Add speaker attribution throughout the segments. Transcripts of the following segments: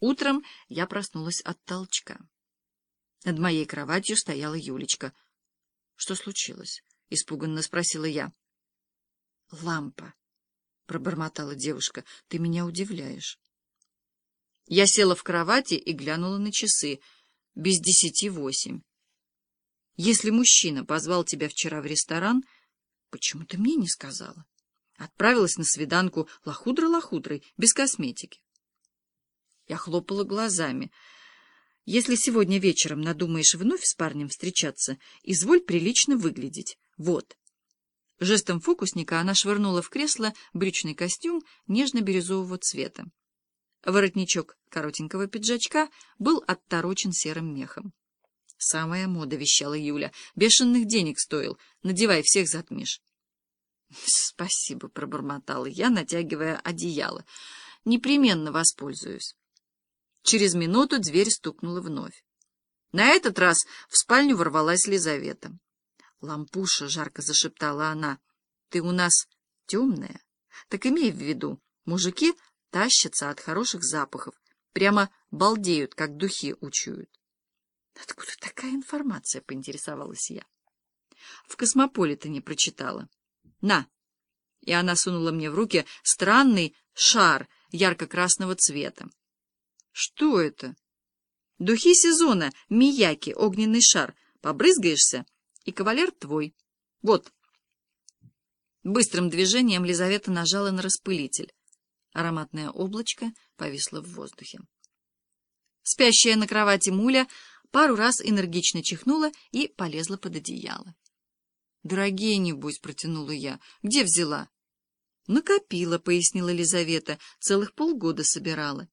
Speaker 1: Утром я проснулась от толчка. Над моей кроватью стояла Юлечка. — Что случилось? — испуганно спросила я. — Лампа, — пробормотала девушка, — ты меня удивляешь. Я села в кровати и глянула на часы. Без десяти восемь. Если мужчина позвал тебя вчера в ресторан, почему ты мне не сказала? Отправилась на свиданку лохудра-лохудрой, без косметики. Я хлопала глазами. Если сегодня вечером надумаешь вновь с парнем встречаться, изволь прилично выглядеть. Вот. Жестом фокусника она швырнула в кресло брючный костюм нежно-бирюзового цвета. Воротничок коротенького пиджачка был отторочен серым мехом. «Самая мода», — вещала Юля. «Бешеных денег стоил. Надевай, всех затмишь». «Спасибо», — пробормотала я, натягивая одеяло. «Непременно воспользуюсь». Через минуту дверь стукнула вновь. На этот раз в спальню ворвалась Лизавета. «Лампуша», — жарко зашептала она, — «ты у нас темная. Так имей в виду, мужики тащатся от хороших запахов, прямо балдеют, как духи учуют». «Откуда такая информация?» — поинтересовалась я. «В Космополитене прочитала. На!» И она сунула мне в руки странный шар ярко-красного цвета. Что это? Духи сезона, Мияки, огненный шар. Побрызгаешься, и кавалер твой. Вот. Быстрым движением Лизавета нажала на распылитель. Ароматное облачко повисло в воздухе. Спящая на кровати муля пару раз энергично чихнула и полезла под одеяло. — Дорогие, небось, — протянула я. — Где взяла? — Накопила, — пояснила Лизавета. — Целых полгода собирала.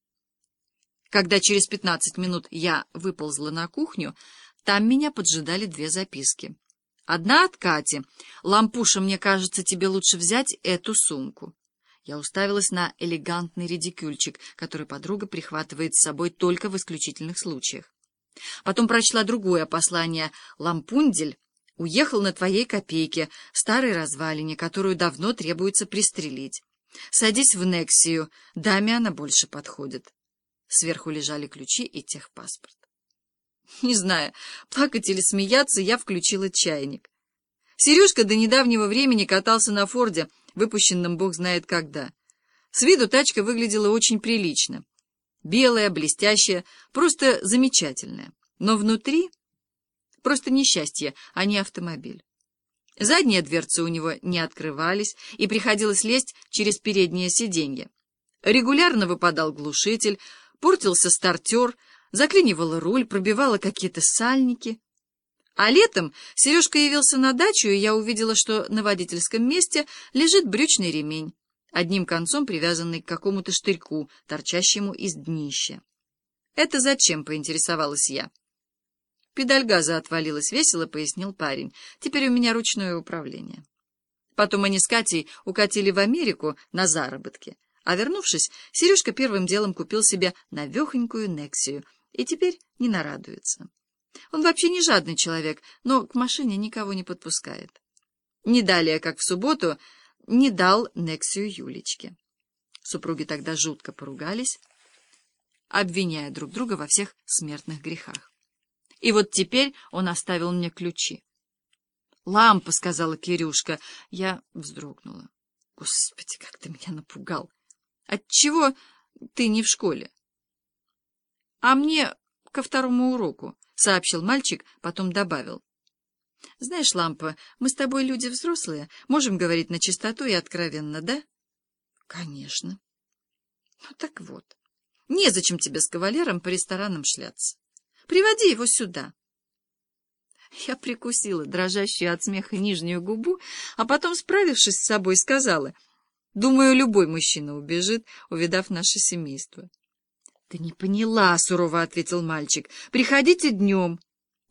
Speaker 1: Когда через пятнадцать минут я выползла на кухню, там меня поджидали две записки. Одна от Кати. «Лампуша, мне кажется, тебе лучше взять эту сумку». Я уставилась на элегантный редикюльчик, который подруга прихватывает с собой только в исключительных случаях. Потом прочла другое послание. «Лампундель уехал на твоей копейке, старой развалине, которую давно требуется пристрелить. Садись в Нексию, даме она больше подходит». Сверху лежали ключи и техпаспорт. Не знаю, плакать или смеяться, я включила чайник. Сережка до недавнего времени катался на Форде, выпущенном бог знает когда. С виду тачка выглядела очень прилично. Белая, блестящая, просто замечательная. Но внутри просто несчастье, а не автомобиль. Задние дверцы у него не открывались, и приходилось лезть через переднее сиденье. Регулярно выпадал глушитель, портился стартер, заклинивала руль, пробивала какие-то сальники. А летом Сережка явился на дачу, и я увидела, что на водительском месте лежит брючный ремень, одним концом привязанный к какому-то штырьку, торчащему из днища. «Это зачем?» — поинтересовалась я. «Педаль газа отвалилась весело», — пояснил парень. «Теперь у меня ручное управление». Потом они с Катей укатили в Америку на заработки. А вернувшись, Сережка первым делом купил себе навехонькую Нексию и теперь не нарадуется. Он вообще не жадный человек, но к машине никого не подпускает. Не далее, как в субботу, не дал Нексию Юлечке. Супруги тогда жутко поругались, обвиняя друг друга во всех смертных грехах. И вот теперь он оставил мне ключи. «Лампа», — сказала Кирюшка. Я вздрогнула. «Господи, как ты меня напугал!» Отчего ты не в школе? — А мне ко второму уроку, — сообщил мальчик, потом добавил. — Знаешь, Лампа, мы с тобой люди взрослые, можем говорить на чистоту и откровенно, да? — Конечно. — Ну так вот, незачем тебе с кавалером по ресторанам шляться. Приводи его сюда. Я прикусила дрожащую от смеха нижнюю губу, а потом, справившись с собой, сказала — Думаю, любой мужчина убежит, увидав наше семейство. — Ты не поняла, — сурово ответил мальчик. — Приходите днем.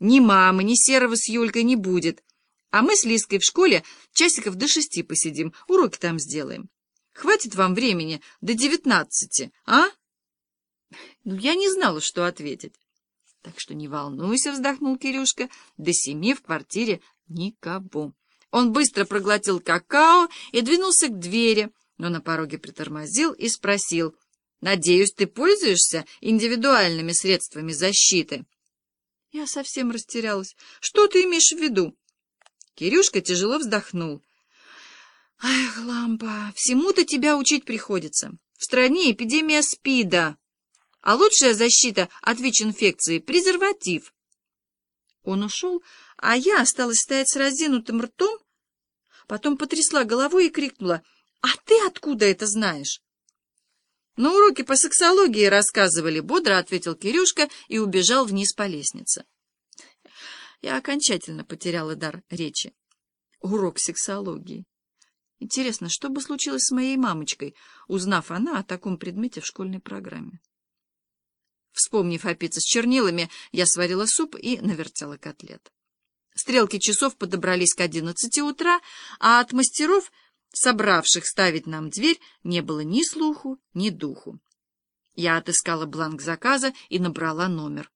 Speaker 1: Ни мамы, ни Серого с Юлькой не будет. А мы с Лиской в школе часиков до шести посидим, уроки там сделаем. Хватит вам времени до девятнадцати, а? Ну, я не знала, что ответить. Так что не волнуйся, вздохнул Кирюшка, до семи в квартире никого. Он быстро проглотил какао и двинулся к двери, но на пороге притормозил и спросил, Надеюсь, ты пользуешься индивидуальными средствами защиты. Я совсем растерялась. Что ты имеешь в виду? Кирюшка тяжело вздохнул. Ах, Лампа, всему-то тебя учить приходится. В стране эпидемия СПИДа, а лучшая защита от ВИЧ-инфекции — презерватив. Он ушел, а я осталась стоять с разинутым ртом, потом потрясла головой и крикнула, «А ты откуда это знаешь?» «На уроке по сексологии рассказывали», — бодро ответил Кирюшка и убежал вниз по лестнице. Я окончательно потеряла дар речи. Урок сексологии. Интересно, что бы случилось с моей мамочкой, узнав она о таком предмете в школьной программе? Вспомнив о пицце с чернилами, я сварила суп и навертела котлет. Стрелки часов подобрались к одиннадцати утра, а от мастеров, собравших ставить нам дверь, не было ни слуху, ни духу. Я отыскала бланк заказа и набрала номер.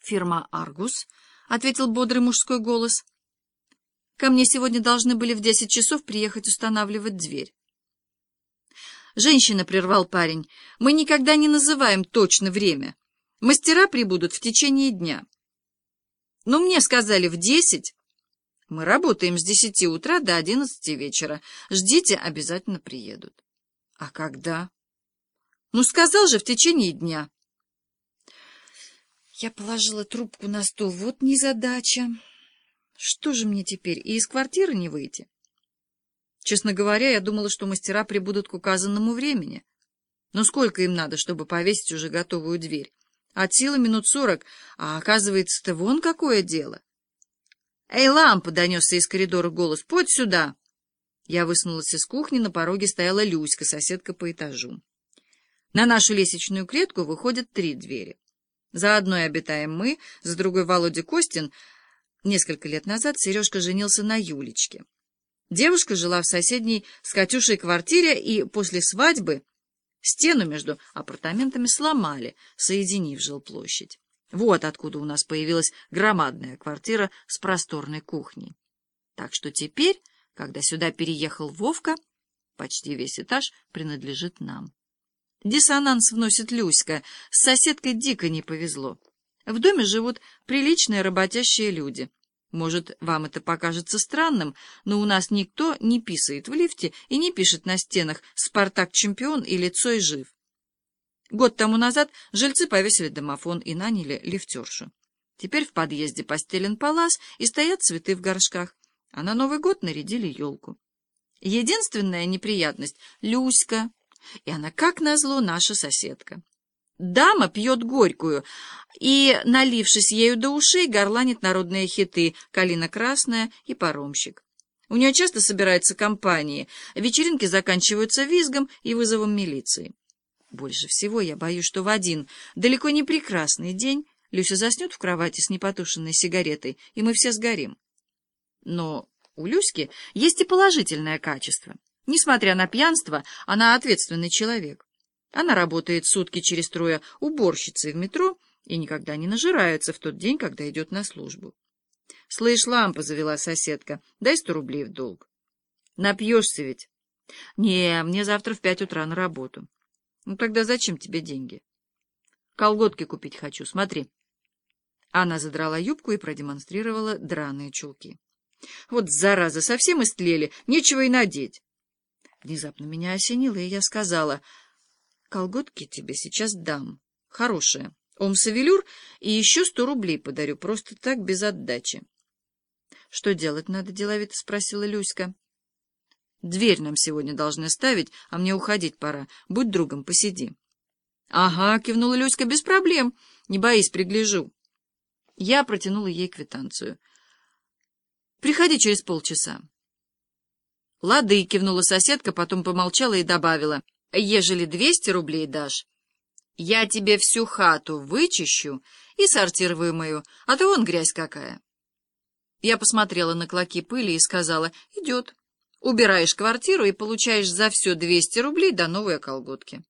Speaker 1: «Фирма «Аргус», — ответил бодрый мужской голос. «Ко мне сегодня должны были в десять часов приехать устанавливать дверь». «Женщина», — прервал парень, — «мы никогда не называем точно время. Мастера прибудут в течение дня». Но мне сказали в десять. Мы работаем с десяти утра до одиннадцати вечера. Ждите, обязательно приедут. А когда? Ну, сказал же, в течение дня. Я положила трубку на стол. Вот незадача. Что же мне теперь, и из квартиры не выйти? Честно говоря, я думала, что мастера прибудут к указанному времени. Но сколько им надо, чтобы повесить уже готовую дверь? От силы минут сорок, а оказывается-то вон какое дело. «Эй, лампа!» — донесся из коридора голос. «Подь сюда!» Я высунулась из кухни, на пороге стояла Люська, соседка по этажу. На нашу лестничную клетку выходят три двери. За одной обитаем мы, за другой Володя Костин. Несколько лет назад Сережка женился на Юлечке. Девушка жила в соседней с Катюшей квартире, и после свадьбы Стену между апартаментами сломали, соединив жилплощадь. Вот откуда у нас появилась громадная квартира с просторной кухней. Так что теперь, когда сюда переехал Вовка, почти весь этаж принадлежит нам. Диссонанс вносит Люська, с соседкой дико не повезло. В доме живут приличные работящие люди. Может, вам это покажется странным, но у нас никто не писает в лифте и не пишет на стенах «Спартак чемпион» или «Цой жив». Год тому назад жильцы повесили домофон и наняли лифтершу. Теперь в подъезде постелен палас и стоят цветы в горшках, а на Новый год нарядили елку. Единственная неприятность — Люська, и она, как назло, наша соседка. Дама пьет горькую и, налившись ею до ушей, горланит народные хиты «Калина красная» и «Паромщик». У нее часто собираются компании, вечеринки заканчиваются визгом и вызовом милиции. Больше всего я боюсь, что в один далеко не прекрасный день Люся заснет в кровати с непотушенной сигаретой, и мы все сгорим. Но у Люськи есть и положительное качество. Несмотря на пьянство, она ответственный человек. Она работает сутки через трое уборщицей в метро и никогда не нажирается в тот день, когда идет на службу. — Слышь, лампа, — завела соседка, — дай сто рублей в долг. — Напьешься ведь? — Не, мне завтра в пять утра на работу. — Ну тогда зачем тебе деньги? — Колготки купить хочу, смотри. Она задрала юбку и продемонстрировала драные чулки. — Вот зараза, совсем истлели, нечего и надеть. Внезапно меня осенило, и я сказала... Колготки тебе сейчас дам. Хорошие. Омсавелюр и еще сто рублей подарю, просто так, без отдачи. — Что делать надо, — деловито спросила Люська. — Дверь нам сегодня должны ставить, а мне уходить пора. Будь другом, посиди. — Ага, — кивнула Люська, — без проблем. Не боись, пригляжу. Я протянула ей квитанцию. — Приходи через полчаса. — Лады, — кивнула соседка, потом помолчала и добавила — Ежели двести рублей дашь, я тебе всю хату вычищу и сортир мою, а то вон грязь какая. Я посмотрела на клоки пыли и сказала, идет. Убираешь квартиру и получаешь за все двести рублей до новой колготки.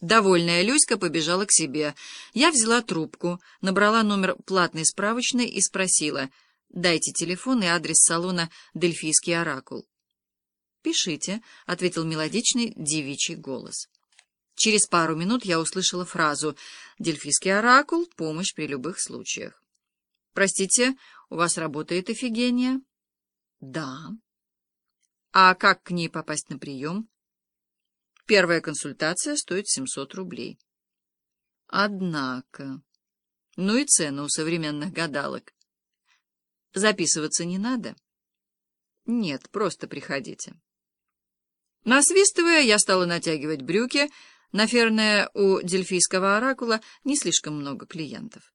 Speaker 1: Довольная Люська побежала к себе. Я взяла трубку, набрала номер платной справочной и спросила, дайте телефон и адрес салона «Дельфийский оракул». «Пишите», — ответил мелодичный девичий голос. Через пару минут я услышала фразу «Дельфийский оракул. Помощь при любых случаях». «Простите, у вас работает Эфигения?» «Да». «А как к ней попасть на прием?» «Первая консультация стоит 700 рублей». «Однако...» «Ну и цены у современных гадалок». «Записываться не надо?» «Нет, просто приходите». Насвистывая, я стала натягивать брюки, Наверное, у дельфийского оракула не слишком много клиентов.